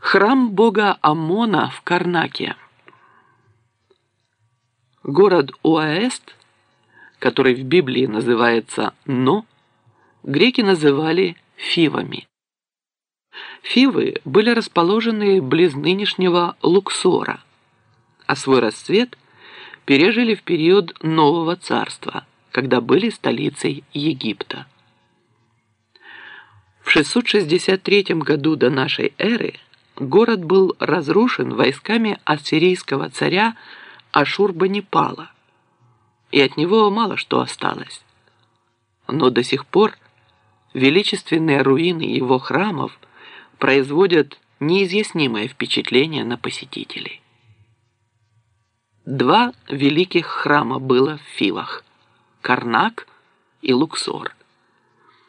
Храм бога Амона в Карнаке. Город Уаэст, который в Библии называется Но, греки называли Фивами. Фивы были расположены близ нынешнего Луксора, а свой расцвет пережили в период Нового Царства, когда были столицей Египта. В 663 году до нашей эры город был разрушен войсками ассирийского царя Ашурбанипала, и от него мало что осталось. Но до сих пор величественные руины его храмов производят неизъяснимое впечатление на посетителей. Два великих храма было в Фивах – Карнак и Луксор.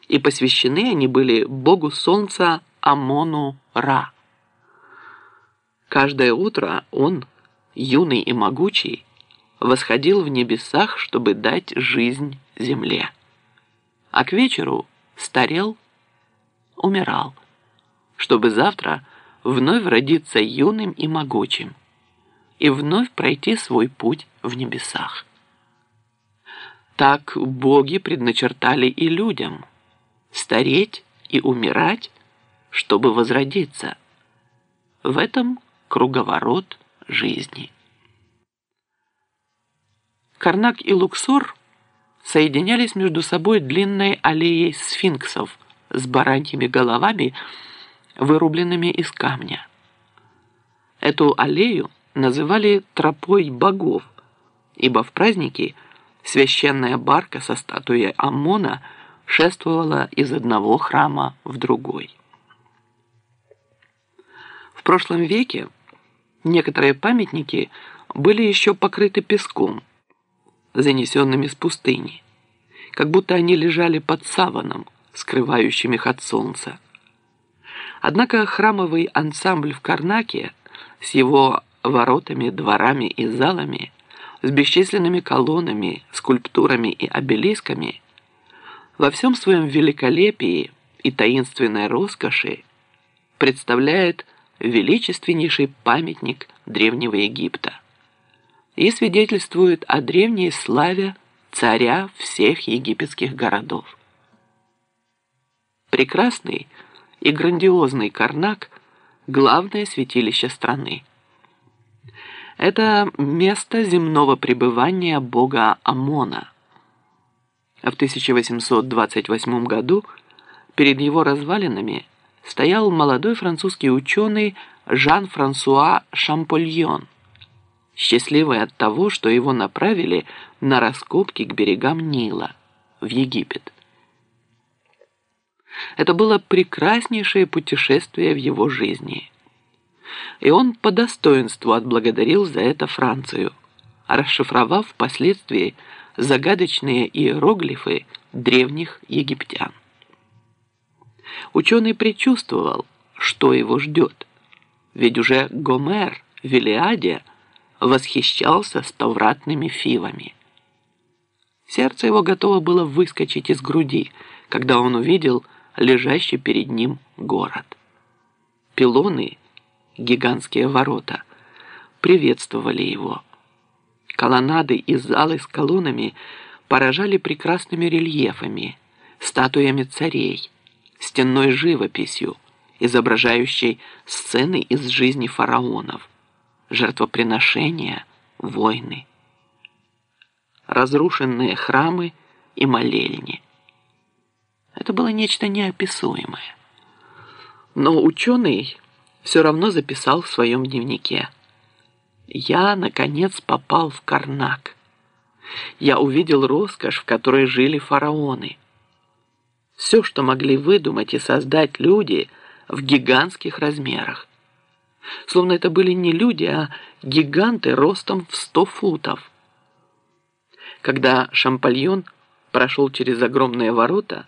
И посвящены они были богу солнца Амону Ра. Каждое утро он, юный и могучий, восходил в небесах, чтобы дать жизнь земле. А к вечеру старел, умирал, чтобы завтра вновь родиться юным и могучим и вновь пройти свой путь в небесах. Так боги предначертали и людям стареть и умирать, чтобы возродиться. В этом круговорот жизни. Карнак и Луксор соединялись между собой длинной аллеей сфинксов с бараньими головами, вырубленными из камня. Эту аллею называли тропой богов, ибо в праздники священная барка со статуей Амона шествовала из одного храма в другой. В прошлом веке Некоторые памятники были еще покрыты песком, занесенными с пустыни, как будто они лежали под саваном, скрывающим их от солнца. Однако храмовый ансамбль в Карнаке с его воротами, дворами и залами, с бесчисленными колоннами, скульптурами и обелисками, во всем своем великолепии и таинственной роскоши представляет величественнейший памятник Древнего Египта и свидетельствует о древней славе царя всех египетских городов. Прекрасный и грандиозный Карнак – главное святилище страны. Это место земного пребывания бога Амона. В 1828 году перед его развалинами – стоял молодой французский ученый Жан-Франсуа Шампольон, счастливый от того, что его направили на раскопки к берегам Нила, в Египет. Это было прекраснейшее путешествие в его жизни. И он по достоинству отблагодарил за это Францию, расшифровав впоследствии загадочные иероглифы древних египтян. Ученый предчувствовал, что его ждет. Ведь уже Гомер в Илиаде восхищался ставратными фивами. Сердце его готово было выскочить из груди, когда он увидел лежащий перед ним город. Пилоны, гигантские ворота, приветствовали его. Колоннады и залы с колоннами поражали прекрасными рельефами, статуями царей, стенной живописью, изображающей сцены из жизни фараонов, жертвоприношения, войны, разрушенные храмы и молельни. Это было нечто неописуемое. Но ученый все равно записал в своем дневнике. «Я, наконец, попал в Карнак. Я увидел роскошь, в которой жили фараоны» все, что могли выдумать и создать люди в гигантских размерах. Словно это были не люди, а гиганты ростом в сто футов. Когда Шампальон прошел через огромные ворота,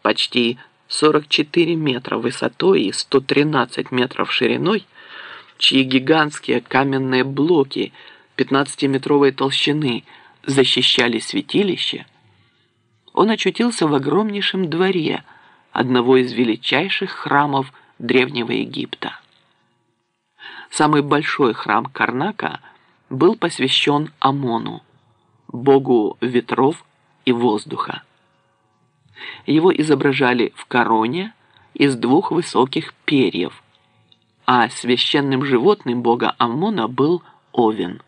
почти 44 метра высотой и 113 метров шириной, чьи гигантские каменные блоки 15-метровой толщины защищали святилище, он очутился в огромнейшем дворе одного из величайших храмов Древнего Египта. Самый большой храм Карнака был посвящен Амону, богу ветров и воздуха. Его изображали в короне из двух высоких перьев, а священным животным бога Амона был Овен.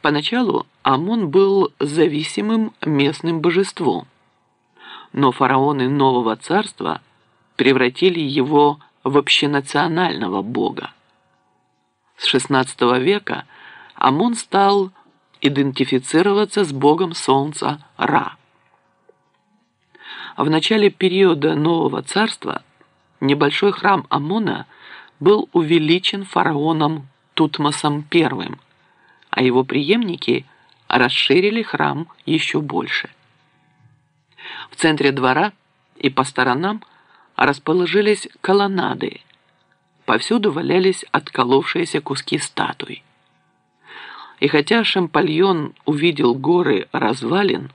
Поначалу Амон был зависимым местным божеством, но фараоны нового царства превратили его в общенационального бога. С XVI века Амон стал идентифицироваться с богом солнца Ра. В начале периода нового царства небольшой храм Амона был увеличен фараоном Тутмосом I, а его преемники расширили храм еще больше. В центре двора и по сторонам расположились колоннады. Повсюду валялись отколовшиеся куски статуй. И хотя Шампальон увидел горы развалин,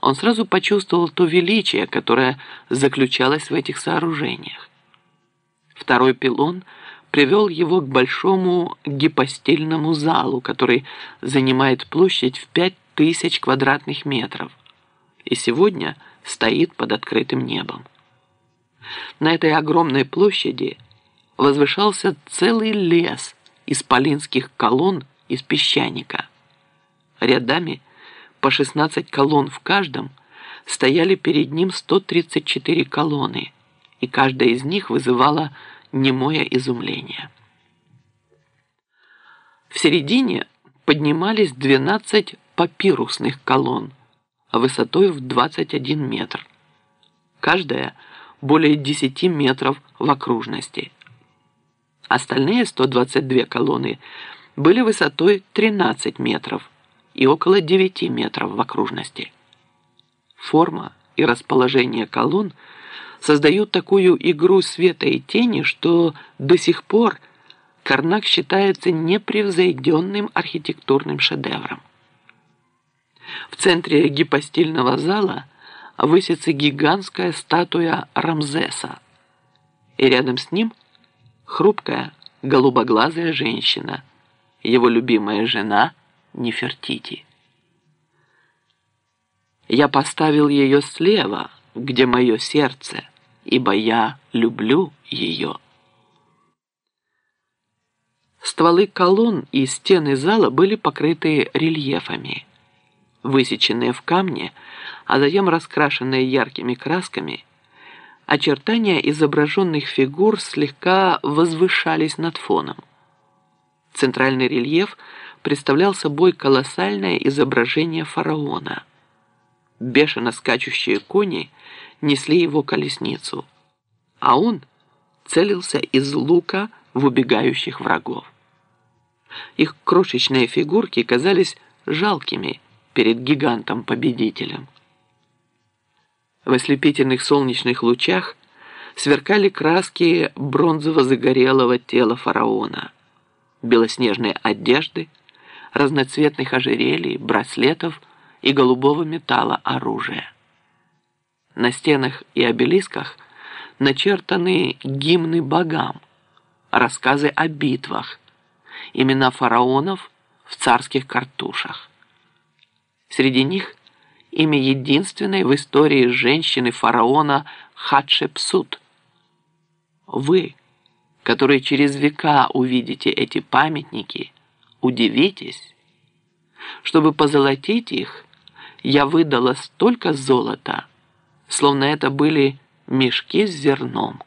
он сразу почувствовал то величие, которое заключалось в этих сооружениях. Второй пилон привел его к большому гипостильному залу, который занимает площадь в пять тысяч квадратных метров и сегодня стоит под открытым небом. На этой огромной площади возвышался целый лес исполинских колонн из песчаника. Рядами по 16 колонн в каждом стояли перед ним 134 колонны, и каждая из них вызывала немое изумление. В середине поднимались 12 папирусных колонн высотой в 21 метр. Каждая более 10 метров в окружности. Остальные 122 колонны были высотой 13 метров и около 9 метров в окружности. Форма и расположение колонн создают такую игру света и тени, что до сих пор Карнак считается непревзойденным архитектурным шедевром. В центре гипостильного зала высится гигантская статуя Рамзеса, и рядом с ним хрупкая голубоглазая женщина, его любимая жена Нефертити. Я поставил ее слева, где мое сердце, ибо я люблю ее. Стволы колонн и стены зала были покрыты рельефами. Высеченные в камне, а затем раскрашенные яркими красками, очертания изображенных фигур слегка возвышались над фоном. Центральный рельеф представлял собой колоссальное изображение фараона. Бешено скачущие кони несли его колесницу, а он целился из лука в убегающих врагов. Их крошечные фигурки казались жалкими перед гигантом-победителем. В ослепительных солнечных лучах сверкали краски бронзово-загорелого тела фараона, белоснежные одежды, разноцветных ожерелий, браслетов и голубого металла оружия. На стенах и обелисках начертаны гимны богам, рассказы о битвах, имена фараонов в царских картушах. Среди них имя единственной в истории женщины-фараона Хатшепсут. Вы, которые через века увидите эти памятники, удивитесь. Чтобы позолотить их, я выдала столько золота, словно это были мешки с зерном.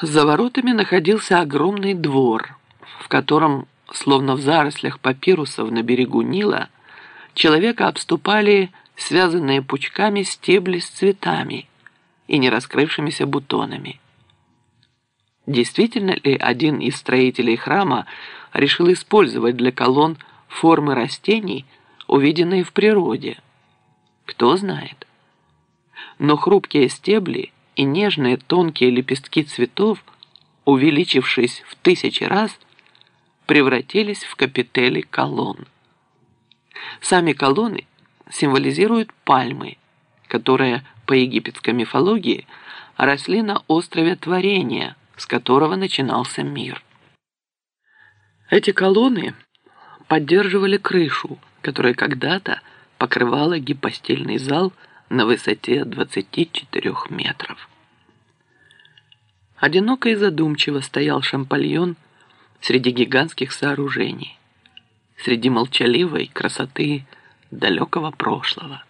За воротами находился огромный двор, в котором словно в зарослях папирусов на берегу Нила, человека обступали связанные пучками стебли с цветами и не раскрывшимися бутонами. Действительно ли один из строителей храма решил использовать для колонн формы растений, увиденные в природе? Кто знает. Но хрупкие стебли и нежные тонкие лепестки цветов, увеличившись в тысячи раз, превратились в капители колонн. Сами колонны символизируют пальмы, которые по египетской мифологии, росли на острове Творения, с которого начинался мир. Эти колонны поддерживали крышу, которая когда-то покрывала гипостильный зал на высоте 24 метров. Одиноко и задумчиво стоял Шампальон среди гигантских сооружений, среди молчаливой красоты далекого прошлого.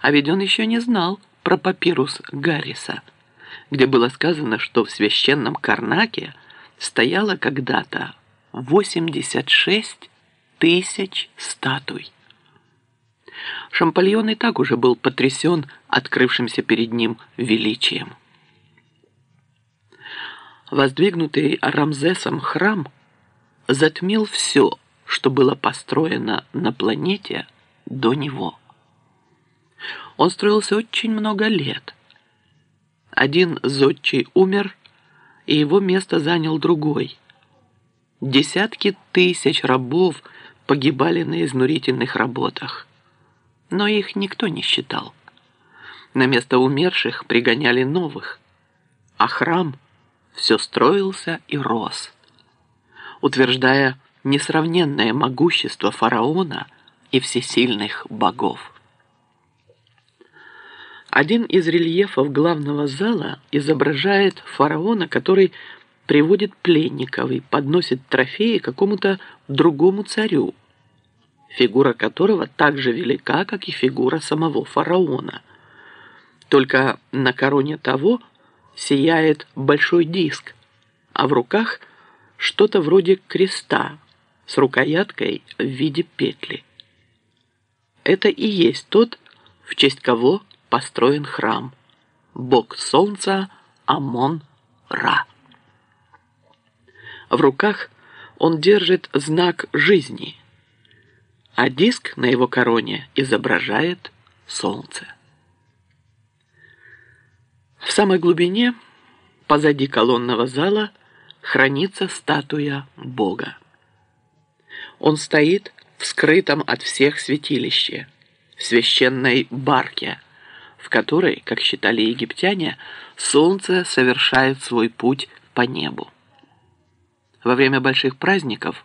А ведь он еще не знал про папирус Гарриса, где было сказано, что в священном Карнаке стояло когда-то 86 тысяч статуй. Шампальон и так уже был потрясен открывшимся перед ним величием. Воздвигнутый Рамзесом храм затмил все, что было построено на планете до него. Он строился очень много лет. Один зодчий умер, и его место занял другой. Десятки тысяч рабов погибали на изнурительных работах, но их никто не считал. На место умерших пригоняли новых, а храм – все строился и рос, утверждая несравненное могущество фараона и всесильных богов. Один из рельефов главного зала изображает фараона, который приводит пленников и подносит трофеи какому-то другому царю, фигура которого так же велика, как и фигура самого фараона. Только на короне того – сияет большой диск, а в руках что-то вроде креста с рукояткой в виде петли. Это и есть тот, в честь кого построен храм. Бог солнца Амон-Ра. В руках он держит знак жизни, а диск на его короне изображает солнце. В самой глубине, позади колонного зала, хранится статуя Бога. Он стоит в скрытом от всех святилище, в священной барке, в которой, как считали египтяне, солнце совершает свой путь по небу. Во время больших праздников,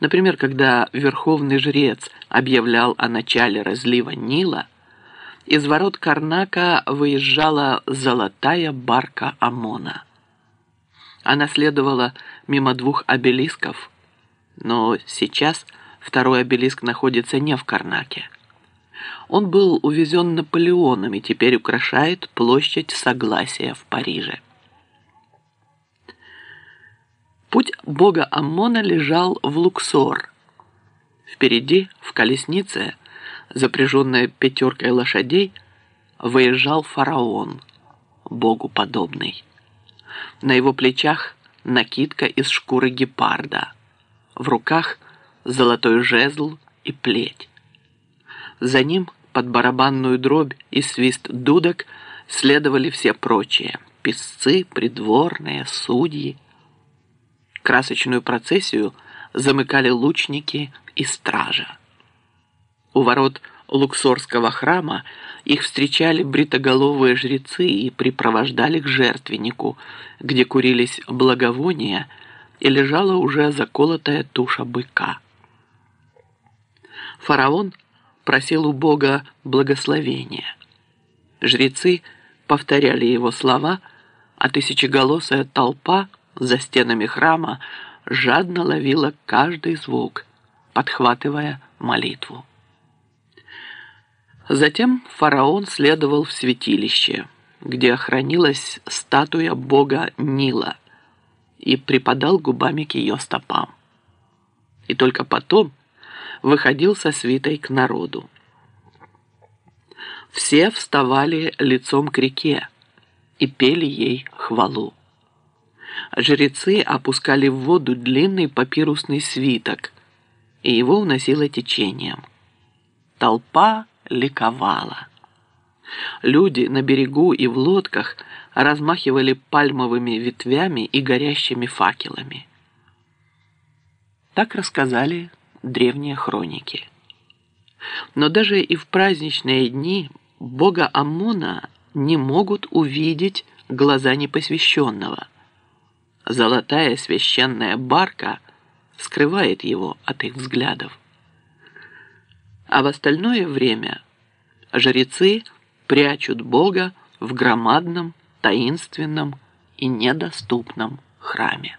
например, когда верховный жрец объявлял о начале разлива Нила – из ворот Карнака выезжала золотая барка Амона. Она следовала мимо двух обелисков, но сейчас второй обелиск находится не в Карнаке. Он был увезен Наполеоном и теперь украшает площадь Согласия в Париже. Путь бога Амона лежал в Луксор. Впереди, в колеснице, запряженная пятеркой лошадей, выезжал фараон, богу подобный. На его плечах накидка из шкуры гепарда, в руках золотой жезл и плеть. За ним под барабанную дробь и свист дудок следовали все прочие – песцы, придворные, судьи. Красочную процессию замыкали лучники и стража. У ворот Луксорского храма их встречали бритоголовые жрецы и припровождали к жертвеннику, где курились благовония и лежала уже заколотая туша быка. Фараон просил у Бога благословения. Жрецы повторяли его слова, а тысячеголосая толпа за стенами храма жадно ловила каждый звук, подхватывая молитву. Затем фараон следовал в святилище, где охранилась статуя бога Нила, и припадал губами к ее стопам. И только потом выходил со свитой к народу. Все вставали лицом к реке и пели ей хвалу. Жрецы опускали в воду длинный папирусный свиток, и его уносило течением. Толпа ликовала. Люди на берегу и в лодках размахивали пальмовыми ветвями и горящими факелами. Так рассказали древние хроники. Но даже и в праздничные дни Бога Амона не могут увидеть глаза непосвященного. Золотая священная барка скрывает его от их взглядов. А в остальное время жрецы прячут Бога в громадном, таинственном и недоступном храме.